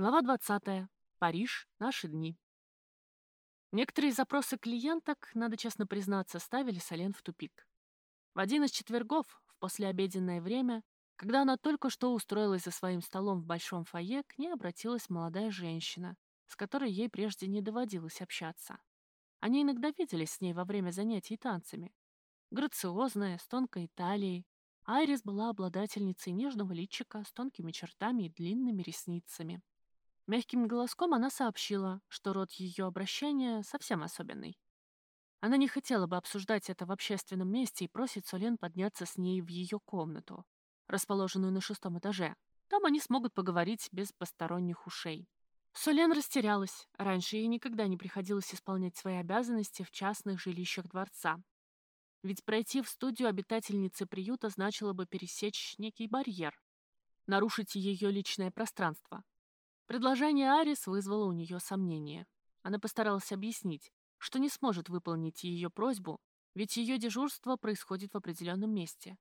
Глава 20. Париж. Наши дни. Некоторые запросы клиенток, надо честно признаться, ставили Солен в тупик. В один из четвергов, в послеобеденное время, когда она только что устроилась за своим столом в большом фойе, к ней обратилась молодая женщина, с которой ей прежде не доводилось общаться. Они иногда виделись с ней во время занятий танцами. Грациозная, с тонкой талией, Айрис была обладательницей нежного личика с тонкими чертами и длинными ресницами. Мягким голоском она сообщила, что род ее обращения совсем особенный. Она не хотела бы обсуждать это в общественном месте и просит Солен подняться с ней в ее комнату, расположенную на шестом этаже. Там они смогут поговорить без посторонних ушей. Солен растерялась. Раньше ей никогда не приходилось исполнять свои обязанности в частных жилищах дворца. Ведь пройти в студию обитательницы приюта значило бы пересечь некий барьер, нарушить ее личное пространство. Предложение Арис вызвало у нее сомнения. Она постаралась объяснить, что не сможет выполнить ее просьбу, ведь ее дежурство происходит в определенном месте.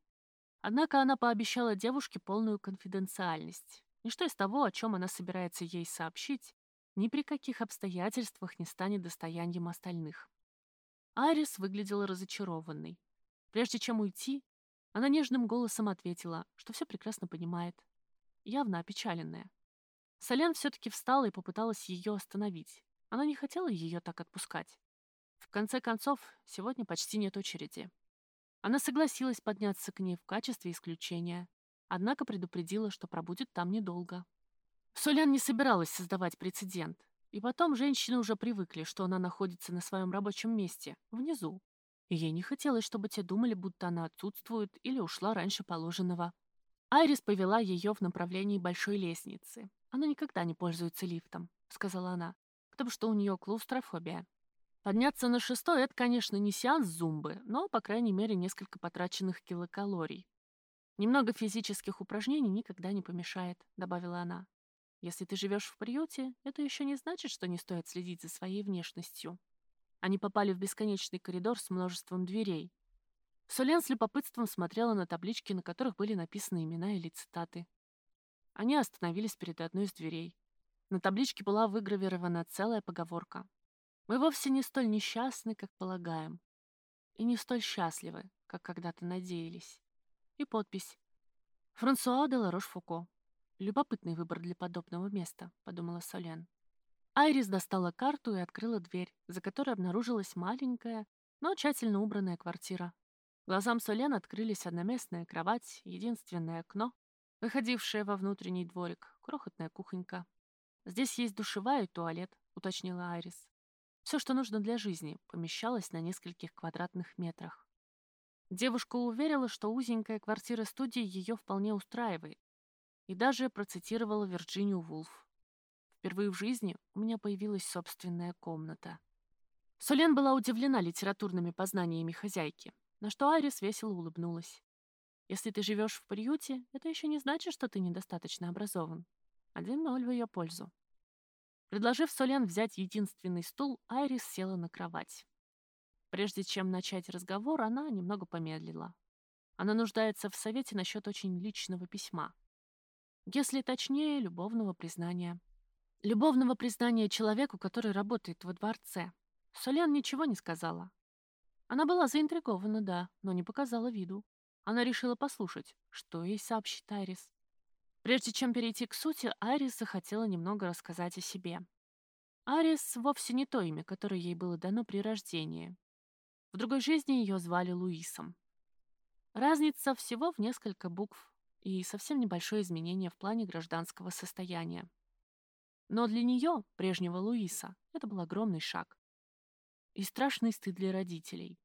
Однако она пообещала девушке полную конфиденциальность. Ничто из того, о чем она собирается ей сообщить, ни при каких обстоятельствах не станет достоянием остальных. Арис выглядела разочарованной. Прежде чем уйти, она нежным голосом ответила, что все прекрасно понимает, явно опечаленная. Солен все-таки встала и попыталась ее остановить. Она не хотела ее так отпускать. В конце концов, сегодня почти нет очереди. Она согласилась подняться к ней в качестве исключения, однако предупредила, что пробудет там недолго. Солян не собиралась создавать прецедент, и потом женщины уже привыкли, что она находится на своем рабочем месте, внизу, и ей не хотелось, чтобы те думали, будто она отсутствует или ушла раньше положенного. Айрис повела ее в направлении большой лестницы. «Она никогда не пользуется лифтом», — сказала она, «потому что у нее клаустрофобия. Подняться на шестой — это, конечно, не сеанс зумбы, но, по крайней мере, несколько потраченных килокалорий. Немного физических упражнений никогда не помешает», — добавила она. «Если ты живешь в приюте, это еще не значит, что не стоит следить за своей внешностью». Они попали в бесконечный коридор с множеством дверей. Солен с любопытством смотрела на таблички, на которых были написаны имена или цитаты. Они остановились перед одной из дверей. На табличке была выгравирована целая поговорка. «Мы вовсе не столь несчастны, как полагаем, и не столь счастливы, как когда-то надеялись». И подпись «Франсуа де Ларош-Фуко». «Любопытный выбор для подобного места», — подумала Солен. Айрис достала карту и открыла дверь, за которой обнаружилась маленькая, но тщательно убранная квартира. Глазам Солен открылись одноместная кровать, единственное окно, выходившая во внутренний дворик, крохотная кухонька. «Здесь есть душевая и туалет», — уточнила Айрис. Все, что нужно для жизни, помещалось на нескольких квадратных метрах. Девушка уверила, что узенькая квартира студии ее вполне устраивает, и даже процитировала Вирджинию Вулф. «Впервые в жизни у меня появилась собственная комната». Солен была удивлена литературными познаниями хозяйки, на что Айрис весело улыбнулась. Если ты живешь в приюте, это еще не значит, что ты недостаточно образован. Один ноль в ее пользу. Предложив Солен взять единственный стул, Айрис села на кровать. Прежде чем начать разговор, она немного помедлила. Она нуждается в совете насчет очень личного письма. Если точнее, любовного признания. Любовного признания человеку, который работает во дворце. Солен ничего не сказала. Она была заинтригована, да, но не показала виду. Она решила послушать, что ей сообщит Айрис. Прежде чем перейти к сути, Айрис захотела немного рассказать о себе. Айрис вовсе не то имя, которое ей было дано при рождении. В другой жизни ее звали Луисом. Разница всего в несколько букв и совсем небольшое изменение в плане гражданского состояния. Но для нее, прежнего Луиса, это был огромный шаг. И страшный стыд для родителей.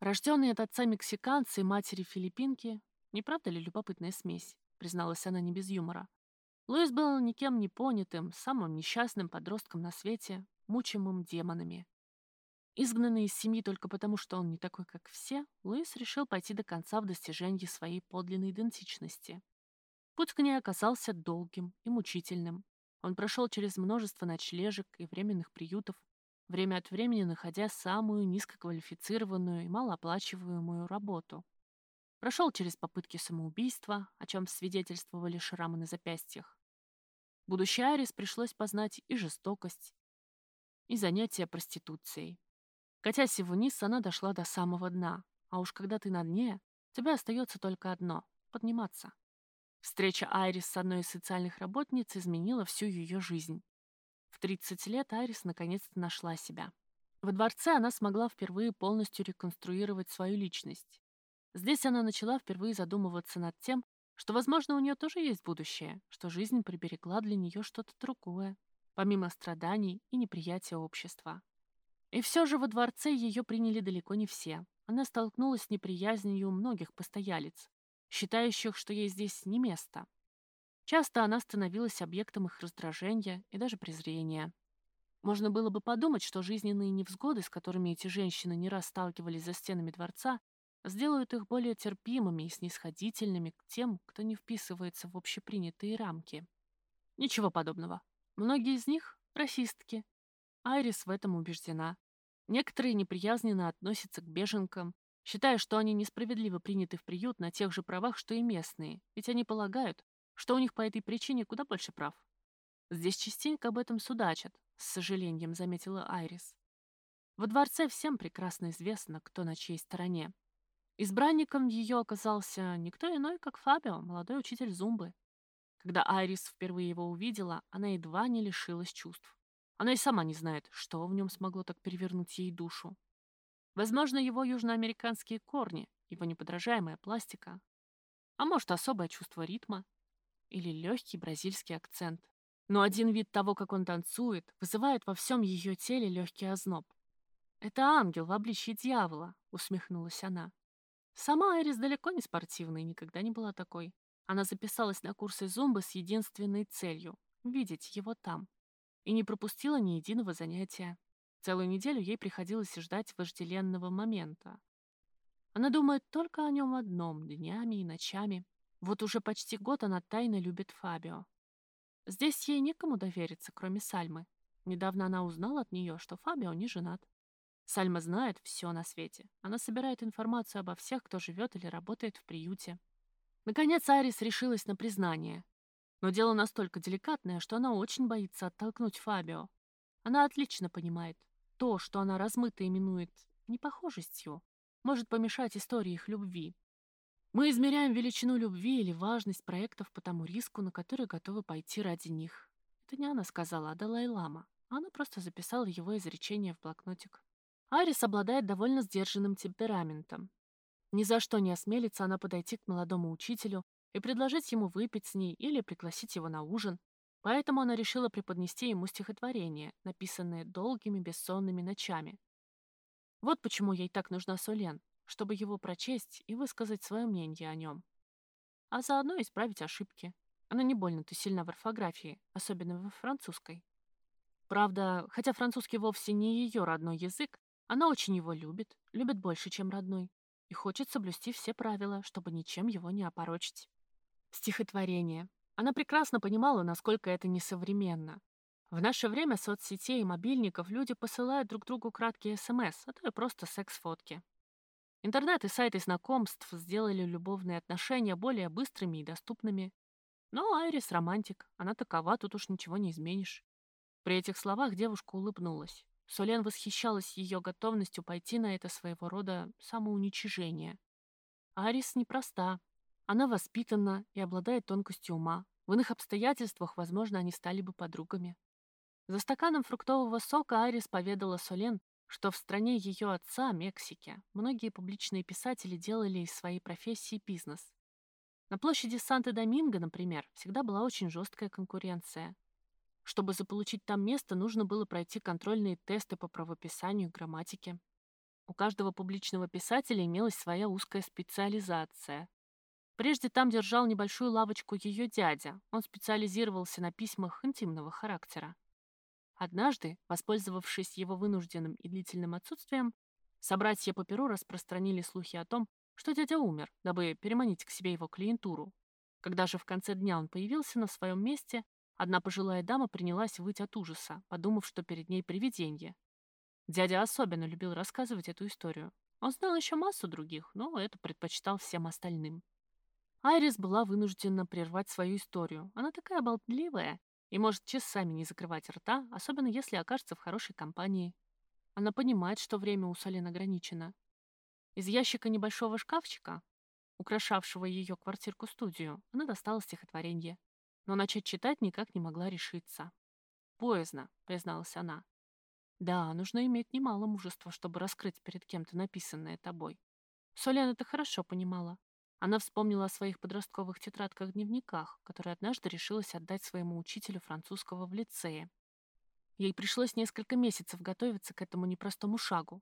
Рожденные от отца мексиканца и матери филиппинки, не правда ли любопытная смесь, призналась она не без юмора. Луис был никем не понятым, самым несчастным подростком на свете, мучимым демонами. Изгнанный из семьи только потому, что он не такой, как все, Луис решил пойти до конца в достижении своей подлинной идентичности. Путь к ней оказался долгим и мучительным. Он прошел через множество ночлежек и временных приютов, время от времени находя самую низкоквалифицированную и малооплачиваемую работу. Прошел через попытки самоубийства, о чем свидетельствовали шрамы на запястьях. Будущей Айрис пришлось познать и жестокость, и занятия проституцией. Катясь вниз, она дошла до самого дна. А уж когда ты на дне, тебе остается только одно — подниматься. Встреча Айрис с одной из социальных работниц изменила всю ее жизнь. В 30 лет Айрис наконец-то нашла себя. Во дворце она смогла впервые полностью реконструировать свою личность. Здесь она начала впервые задумываться над тем, что, возможно, у нее тоже есть будущее, что жизнь приберегла для нее что-то другое, помимо страданий и неприятия общества. И все же во дворце ее приняли далеко не все. Она столкнулась с неприязнью многих постоялец, считающих, что ей здесь не место. Часто она становилась объектом их раздражения и даже презрения. Можно было бы подумать, что жизненные невзгоды, с которыми эти женщины не раз сталкивались за стенами дворца, сделают их более терпимыми и снисходительными к тем, кто не вписывается в общепринятые рамки. Ничего подобного. Многие из них — расистки. Айрис в этом убеждена. Некоторые неприязненно относятся к беженкам, считая, что они несправедливо приняты в приют на тех же правах, что и местные, ведь они полагают, что у них по этой причине куда больше прав. Здесь частенько об этом судачат, с сожалением заметила Айрис. Во дворце всем прекрасно известно, кто на чьей стороне. Избранником ее оказался никто иной, как Фабио, молодой учитель Зумбы. Когда Айрис впервые его увидела, она едва не лишилась чувств. Она и сама не знает, что в нем смогло так перевернуть ей душу. Возможно, его южноамериканские корни, его неподражаемая пластика, а может, особое чувство ритма или легкий бразильский акцент. Но один вид того, как он танцует, вызывает во всем ее теле легкий озноб. «Это ангел в обличье дьявола», — усмехнулась она. Сама Айрис далеко не спортивная и никогда не была такой. Она записалась на курсы зумбы с единственной целью — видеть его там. И не пропустила ни единого занятия. Целую неделю ей приходилось ждать вожделенного момента. Она думает только о нем одном, днями и ночами. Вот уже почти год она тайно любит Фабио. Здесь ей некому довериться, кроме Сальмы. Недавно она узнала от нее, что Фабио не женат. Сальма знает все на свете. Она собирает информацию обо всех, кто живет или работает в приюте. Наконец Айрис решилась на признание. Но дело настолько деликатное, что она очень боится оттолкнуть Фабио. Она отлично понимает, то, что она размыто именует непохожестью, может помешать истории их любви. Мы измеряем величину любви или важность проектов по тому риску, на который готовы пойти ради них. Это не она сказала, а Далай-Лама. Она просто записала его изречение в блокнотик. Арис обладает довольно сдержанным темпераментом. Ни за что не осмелится она подойти к молодому учителю и предложить ему выпить с ней или пригласить его на ужин, поэтому она решила преподнести ему стихотворение, написанное долгими бессонными ночами. Вот почему ей так нужна Солен, чтобы его прочесть и высказать свое мнение о нем. А заодно исправить ошибки. Она не больно-то сильна в орфографии, особенно во французской. Правда, хотя французский вовсе не ее родной язык, она очень его любит, любит больше, чем родной, и хочет соблюсти все правила, чтобы ничем его не опорочить. Стихотворение. Она прекрасно понимала, насколько это несовременно. В наше время соцсетей и мобильников люди посылают друг другу краткие СМС, а то и просто секс-фотки. Интернет и сайты знакомств сделали любовные отношения более быстрыми и доступными. Но Айрис романтик, она такова, тут уж ничего не изменишь. При этих словах девушка улыбнулась. Солен восхищалась ее готовностью пойти на это своего рода самоуничижение. Арис непроста. Она воспитана и обладает тонкостью ума. В иных обстоятельствах, возможно, они стали бы подругами. За стаканом фруктового сока Арис поведала Солен, что в стране ее отца, Мексике, многие публичные писатели делали из своей профессии бизнес. На площади Санто-Доминго, например, всегда была очень жесткая конкуренция. Чтобы заполучить там место, нужно было пройти контрольные тесты по правописанию и грамматике. У каждого публичного писателя имелась своя узкая специализация. Прежде там держал небольшую лавочку ее дядя. Он специализировался на письмах интимного характера. Однажды, воспользовавшись его вынужденным и длительным отсутствием, собратья по перу распространили слухи о том, что дядя умер, дабы переманить к себе его клиентуру. Когда же в конце дня он появился на своем месте, Одна пожилая дама принялась выть от ужаса, подумав, что перед ней привидение. Дядя особенно любил рассказывать эту историю. Он знал еще массу других, но это предпочитал всем остальным. Айрис была вынуждена прервать свою историю. Она такая болтливая и может часами не закрывать рта, особенно если окажется в хорошей компании. Она понимает, что время у Солен ограничено. Из ящика небольшого шкафчика, украшавшего ее квартирку-студию, она достала стихотворение, но начать читать никак не могла решиться. «Поздно», — призналась она. «Да, нужно иметь немало мужества, чтобы раскрыть перед кем-то написанное тобой». Солен это хорошо понимала. Она вспомнила о своих подростковых тетрадках-дневниках, которые однажды решилась отдать своему учителю французского в лицее. Ей пришлось несколько месяцев готовиться к этому непростому шагу.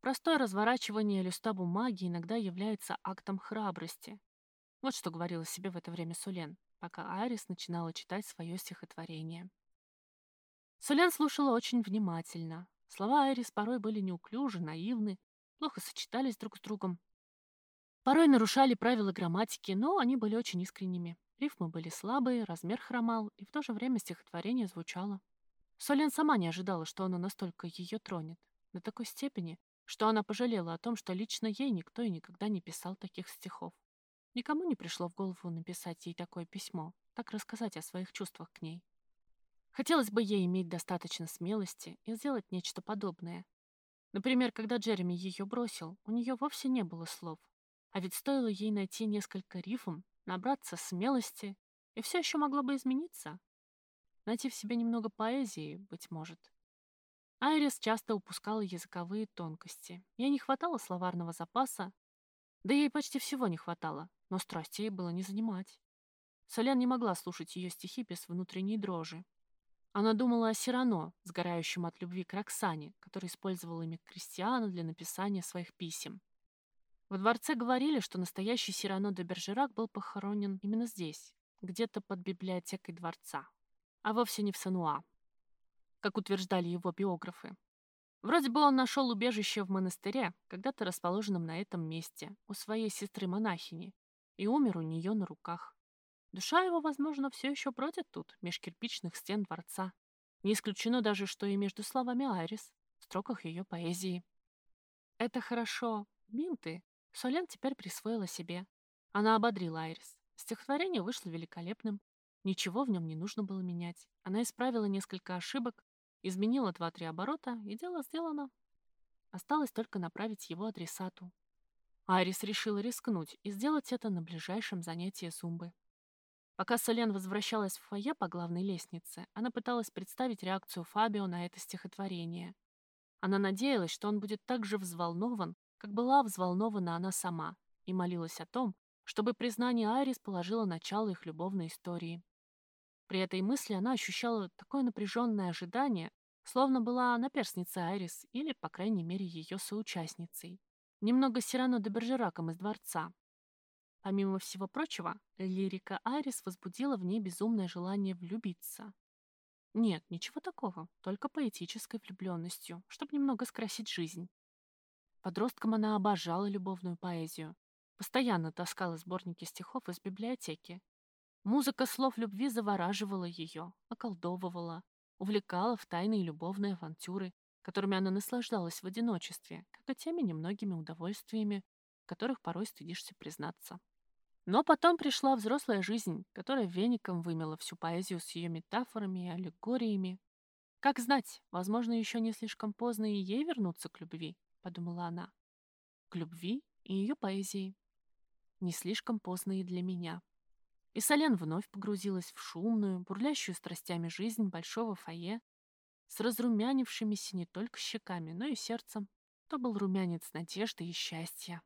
Простое разворачивание листа бумаги иногда является актом храбрости. Вот что говорила себе в это время Сулен, пока Айрис начинала читать свое стихотворение. Сулен слушала очень внимательно. Слова Айрис порой были неуклюжи, наивны, плохо сочетались друг с другом, Порой нарушали правила грамматики, но они были очень искренними. Рифмы были слабые, размер хромал, и в то же время стихотворение звучало. Солен сама не ожидала, что оно настолько ее тронет. До такой степени, что она пожалела о том, что лично ей никто и никогда не писал таких стихов. Никому не пришло в голову написать ей такое письмо, так рассказать о своих чувствах к ней. Хотелось бы ей иметь достаточно смелости и сделать нечто подобное. Например, когда Джереми ее бросил, у нее вовсе не было слов, а ведь стоило ей найти несколько рифм, набраться смелости, и все еще могло бы измениться. Найти в себе немного поэзии, быть может. Айрис часто упускала языковые тонкости. Ей не хватало словарного запаса, да ей почти всего не хватало, но страсти ей было не занимать. Солян не могла слушать ее стихи без внутренней дрожи. Она думала о Сирано, сгорающем от любви к Роксане, который использовал имя Кристиана для написания своих писем. Во дворце говорили, что настоящий Сирано де Бержерак был похоронен именно здесь, где-то под библиотекой дворца, а вовсе не в Сануа, как утверждали его биографы. Вроде бы он нашел убежище в монастыре, когда-то расположенном на этом месте, у своей сестры-монахини, и умер у нее на руках. Душа его, возможно, все еще бродит тут, меж кирпичных стен дворца. Не исключено даже, что и между словами Айрис, в строках ее поэзии. Это хорошо, Минты, Солен теперь присвоила себе. Она ободрила Айрис. Стихотворение вышло великолепным. Ничего в нем не нужно было менять. Она исправила несколько ошибок, изменила два-три оборота, и дело сделано. Осталось только направить его адресату. Айрис решила рискнуть и сделать это на ближайшем занятии зумбы. Пока Солен возвращалась в фойе по главной лестнице, она пыталась представить реакцию Фабио на это стихотворение. Она надеялась, что он будет так же взволнован, как была взволнована она сама, и молилась о том, чтобы признание Айрис положило начало их любовной истории. При этой мысли она ощущала такое напряженное ожидание, словно была наперсницей Айрис или, по крайней мере, ее соучастницей. Немного Сирано де Бержераком из дворца. Помимо всего прочего, лирика Айрис возбудила в ней безумное желание влюбиться. Нет, ничего такого, только поэтической влюбленностью, чтобы немного скрасить жизнь. Подростком она обожала любовную поэзию. Постоянно таскала сборники стихов из библиотеки. Музыка слов любви завораживала ее, околдовывала, увлекала в тайные любовные авантюры, которыми она наслаждалась в одиночестве, как и теми немногими удовольствиями, которых порой стыдишься признаться. Но потом пришла взрослая жизнь, которая веником вымела всю поэзию с ее метафорами и аллегориями. Как знать, возможно, еще не слишком поздно и ей вернуться к любви подумала она. К любви и ее поэзии. Не слишком поздно и для меня. И Солен вновь погрузилась в шумную, бурлящую страстями жизнь большого фойе с разрумянившимися не только щеками, но и сердцем. То был румянец надежды и счастья.